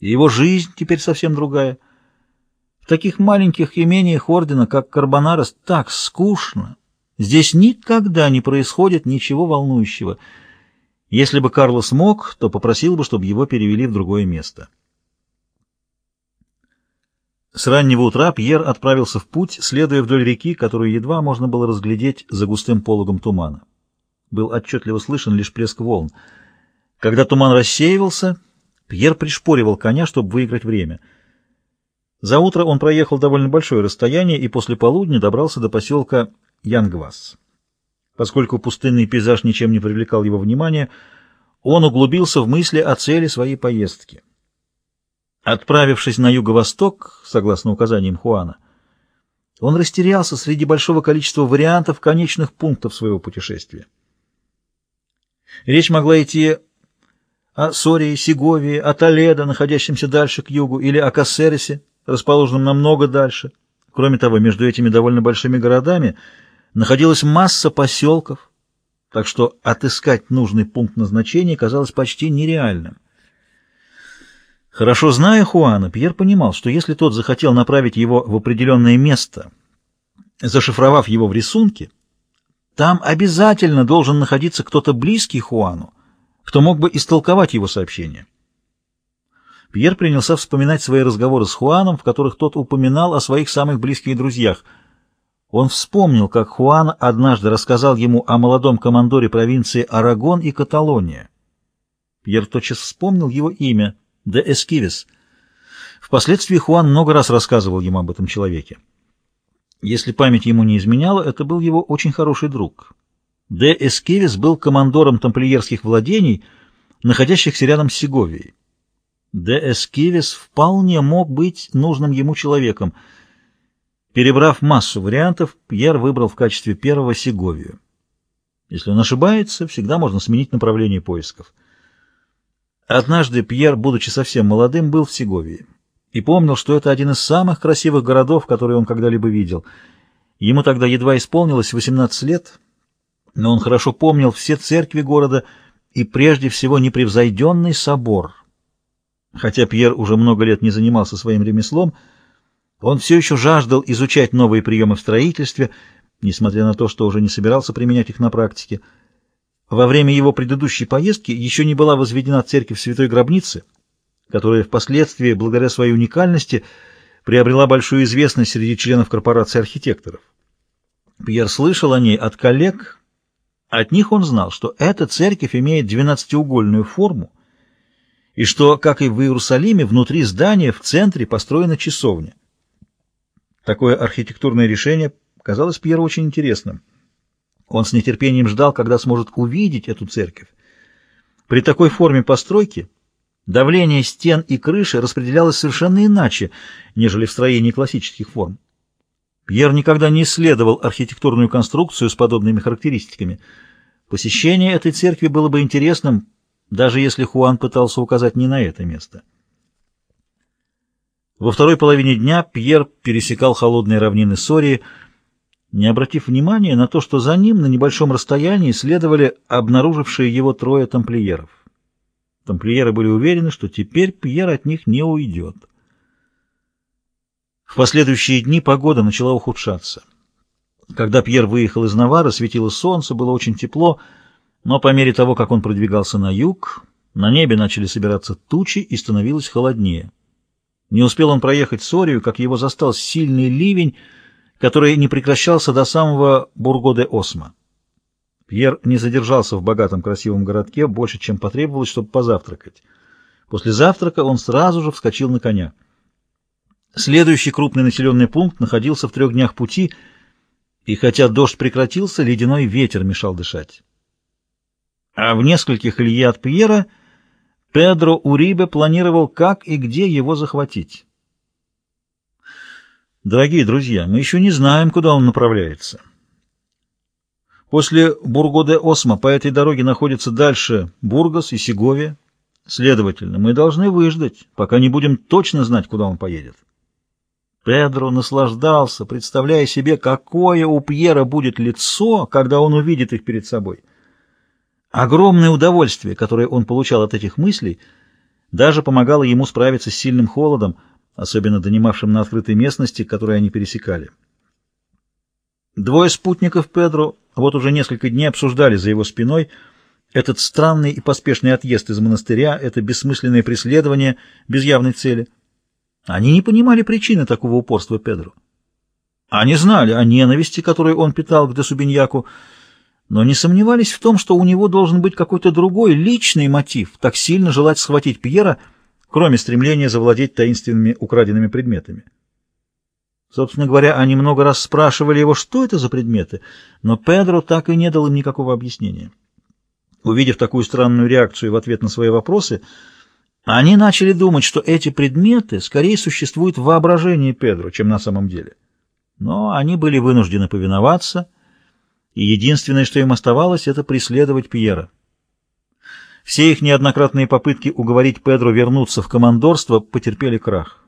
и его жизнь теперь совсем другая. В таких маленьких имениях ордена, как Карбонарос, так скучно. Здесь никогда не происходит ничего волнующего. Если бы Карлос мог, то попросил бы, чтобы его перевели в другое место. С раннего утра Пьер отправился в путь, следуя вдоль реки, которую едва можно было разглядеть за густым пологом тумана. Был отчетливо слышен лишь плеск волн. Когда туман рассеивался, Пьер пришпоривал коня, чтобы выиграть время. За утро он проехал довольно большое расстояние и после полудня добрался до поселка Янгвас. Поскольку пустынный пейзаж ничем не привлекал его внимания, он углубился в мысли о цели своей поездки. Отправившись на юго-восток, согласно указаниям Хуана, он растерялся среди большого количества вариантов конечных пунктов своего путешествия. Речь могла идти о Сории, Сеговии, о Толедо, находящемся дальше к югу, или о Кассересе, расположенном намного дальше. Кроме того, между этими довольно большими городами находилась масса поселков, так что отыскать нужный пункт назначения казалось почти нереальным. Хорошо зная Хуана, Пьер понимал, что если тот захотел направить его в определенное место, зашифровав его в рисунке, там обязательно должен находиться кто-то близкий Хуану, кто мог бы истолковать его сообщение. Пьер принялся вспоминать свои разговоры с Хуаном, в которых тот упоминал о своих самых близких друзьях. Он вспомнил, как Хуан однажды рассказал ему о молодом командоре провинции Арагон и Каталония. Пьер тотчас вспомнил его имя — де Эскивис. Впоследствии Хуан много раз рассказывал ему об этом человеке. Если память ему не изменяла, это был его очень хороший друг. Де Эскивис был командором тамплиерских владений, находящихся рядом с Сеговией. Де Эскивис вполне мог быть нужным ему человеком. Перебрав массу вариантов, Пьер выбрал в качестве первого Сеговию. Если он ошибается, всегда можно сменить направление поисков. Однажды Пьер, будучи совсем молодым, был в Сеговии и помнил, что это один из самых красивых городов, которые он когда-либо видел. Ему тогда едва исполнилось 18 лет, но он хорошо помнил все церкви города и прежде всего непревзойденный собор. Хотя Пьер уже много лет не занимался своим ремеслом, он все еще жаждал изучать новые приемы в строительстве, несмотря на то, что уже не собирался применять их на практике. Во время его предыдущей поездки еще не была возведена церковь Святой Гробницы, которая впоследствии, благодаря своей уникальности, приобрела большую известность среди членов корпорации архитекторов. Пьер слышал о ней от коллег, от них он знал, что эта церковь имеет двенадцатиугольную форму, и что, как и в Иерусалиме, внутри здания в центре построена часовня. Такое архитектурное решение казалось Пьеру очень интересным. Он с нетерпением ждал, когда сможет увидеть эту церковь. При такой форме постройки давление стен и крыши распределялось совершенно иначе, нежели в строении классических форм. Пьер никогда не исследовал архитектурную конструкцию с подобными характеристиками. Посещение этой церкви было бы интересным, даже если Хуан пытался указать не на это место. Во второй половине дня Пьер пересекал холодные равнины Сории, не обратив внимания на то, что за ним на небольшом расстоянии следовали обнаружившие его трое тамплиеров. Тамплиеры были уверены, что теперь Пьер от них не уйдет. В последующие дни погода начала ухудшаться. Когда Пьер выехал из Навара, светило солнце, было очень тепло, но по мере того, как он продвигался на юг, на небе начали собираться тучи и становилось холоднее. Не успел он проехать Сорию, как его застал сильный ливень, который не прекращался до самого Бурго-де-Осма. Пьер не задержался в богатом красивом городке больше, чем потребовалось, чтобы позавтракать. После завтрака он сразу же вскочил на коня. Следующий крупный населенный пункт находился в трех днях пути, и хотя дождь прекратился, ледяной ветер мешал дышать. А в нескольких лье от Пьера Педро Урибе планировал, как и где его захватить. Дорогие друзья, мы еще не знаем, куда он направляется. После Бурго-де-Осма по этой дороге находится дальше Бургас и Сеговия. Следовательно, мы должны выждать, пока не будем точно знать, куда он поедет. Педро наслаждался, представляя себе, какое у Пьера будет лицо, когда он увидит их перед собой. Огромное удовольствие, которое он получал от этих мыслей, даже помогала ему справиться с сильным холодом, особенно донимавшим на открытой местности, которую они пересекали. Двое спутников Педро вот уже несколько дней обсуждали за его спиной этот странный и поспешный отъезд из монастыря, это бессмысленное преследование без явной цели. Они не понимали причины такого упорства Педро. Они знали о ненависти, которую он питал к Десубиньяку, но не сомневались в том, что у него должен быть какой-то другой личный мотив, так сильно желать схватить Пьера, кроме стремления завладеть таинственными украденными предметами. Собственно говоря, они много раз спрашивали его, что это за предметы, но Педро так и не дал им никакого объяснения. Увидев такую странную реакцию в ответ на свои вопросы, они начали думать, что эти предметы скорее существуют в воображении Педро, чем на самом деле. Но они были вынуждены повиноваться, и единственное, что им оставалось, это преследовать Пьера. Все их неоднократные попытки уговорить Педро вернуться в командорство потерпели крах.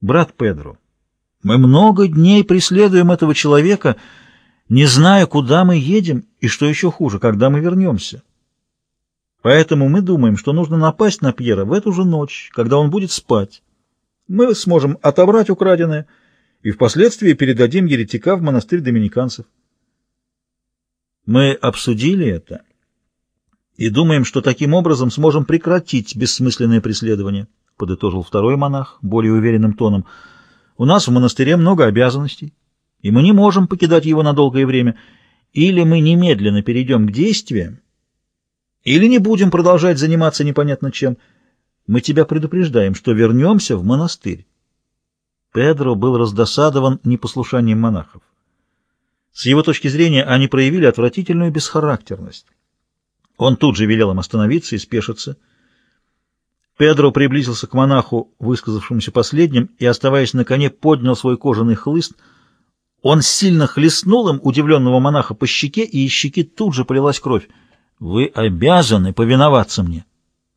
«Брат Педро, мы много дней преследуем этого человека, не зная, куда мы едем и, что еще хуже, когда мы вернемся. Поэтому мы думаем, что нужно напасть на Пьера в эту же ночь, когда он будет спать. Мы сможем отобрать украденное и впоследствии передадим еретика в монастырь доминиканцев. Мы обсудили это и думаем, что таким образом сможем прекратить бессмысленное преследование, подытожил второй монах более уверенным тоном. У нас в монастыре много обязанностей, и мы не можем покидать его на долгое время. Или мы немедленно перейдем к действиям, или не будем продолжать заниматься непонятно чем. Мы тебя предупреждаем, что вернемся в монастырь. Педро был раздосадован непослушанием монахов. С его точки зрения они проявили отвратительную бесхарактерность. Он тут же велел им остановиться и спешиться. Педро приблизился к монаху, высказавшемуся последним, и, оставаясь на коне, поднял свой кожаный хлыст. Он сильно хлестнул им удивленного монаха по щеке, и из щеки тут же полилась кровь. «Вы обязаны повиноваться мне.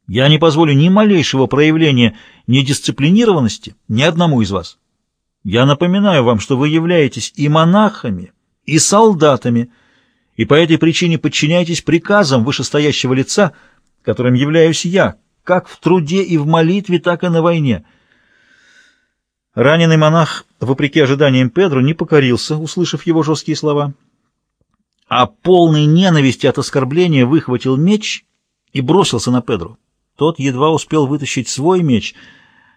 Я не позволю ни малейшего проявления недисциплинированности ни одному из вас. Я напоминаю вам, что вы являетесь и монахами, и солдатами, и по этой причине подчиняйтесь приказам вышестоящего лица, которым являюсь я, как в труде и в молитве, так и на войне. Раненый монах, вопреки ожиданиям Педро, не покорился, услышав его жесткие слова, а полный ненависти от оскорбления выхватил меч и бросился на Педро. Тот едва успел вытащить свой меч.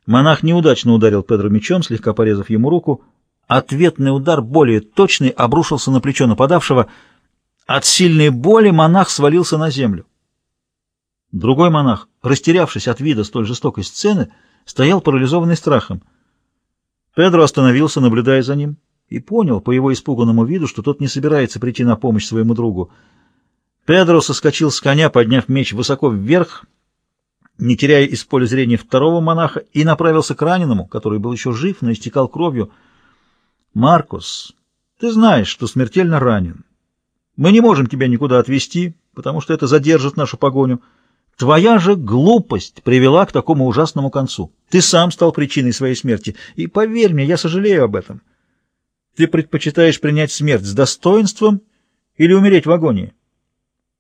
Монах неудачно ударил Педро мечом, слегка порезав ему руку, Ответный удар, более точный, обрушился на плечо нападавшего. От сильной боли монах свалился на землю. Другой монах, растерявшись от вида столь жестокой сцены, стоял парализованный страхом. Педро остановился, наблюдая за ним, и понял по его испуганному виду, что тот не собирается прийти на помощь своему другу. Педро соскочил с коня, подняв меч высоко вверх, не теряя из поля зрения второго монаха, и направился к раненому, который был еще жив, но истекал кровью. Маркус, ты знаешь, что смертельно ранен. Мы не можем тебя никуда отвезти, потому что это задержит нашу погоню. Твоя же глупость привела к такому ужасному концу. Ты сам стал причиной своей смерти, и поверь мне, я сожалею об этом. Ты предпочитаешь принять смерть с достоинством или умереть в агонии?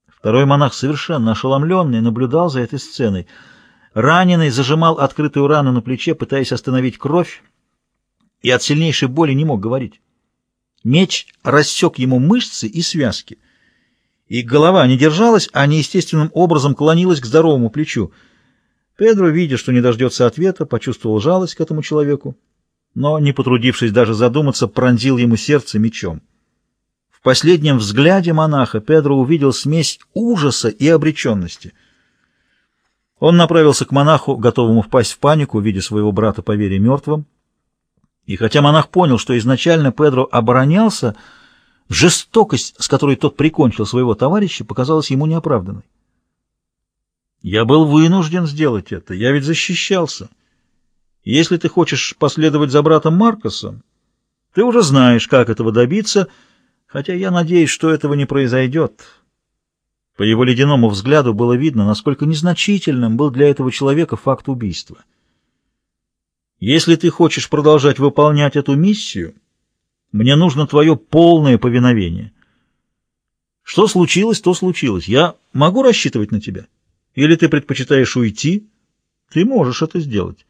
Второй монах, совершенно ошеломленный, наблюдал за этой сценой. Раненый зажимал открытую рану на плече, пытаясь остановить кровь, и от сильнейшей боли не мог говорить. Меч рассек ему мышцы и связки, и голова не держалась, а неестественным образом клонилась к здоровому плечу. Педро, видя, что не дождется ответа, почувствовал жалость к этому человеку, но, не потрудившись даже задуматься, пронзил ему сердце мечом. В последнем взгляде монаха Педро увидел смесь ужаса и обреченности. Он направился к монаху, готовому впасть в панику, видя своего брата по вере мертвым, и хотя монах понял, что изначально Педро оборонялся, жестокость, с которой тот прикончил своего товарища, показалась ему неоправданной. «Я был вынужден сделать это, я ведь защищался. Если ты хочешь последовать за братом Маркосом, ты уже знаешь, как этого добиться, хотя я надеюсь, что этого не произойдет». По его ледяному взгляду было видно, насколько незначительным был для этого человека факт убийства. Если ты хочешь продолжать выполнять эту миссию, мне нужно твое полное повиновение. Что случилось, то случилось. Я могу рассчитывать на тебя? Или ты предпочитаешь уйти, Ты можешь это сделать.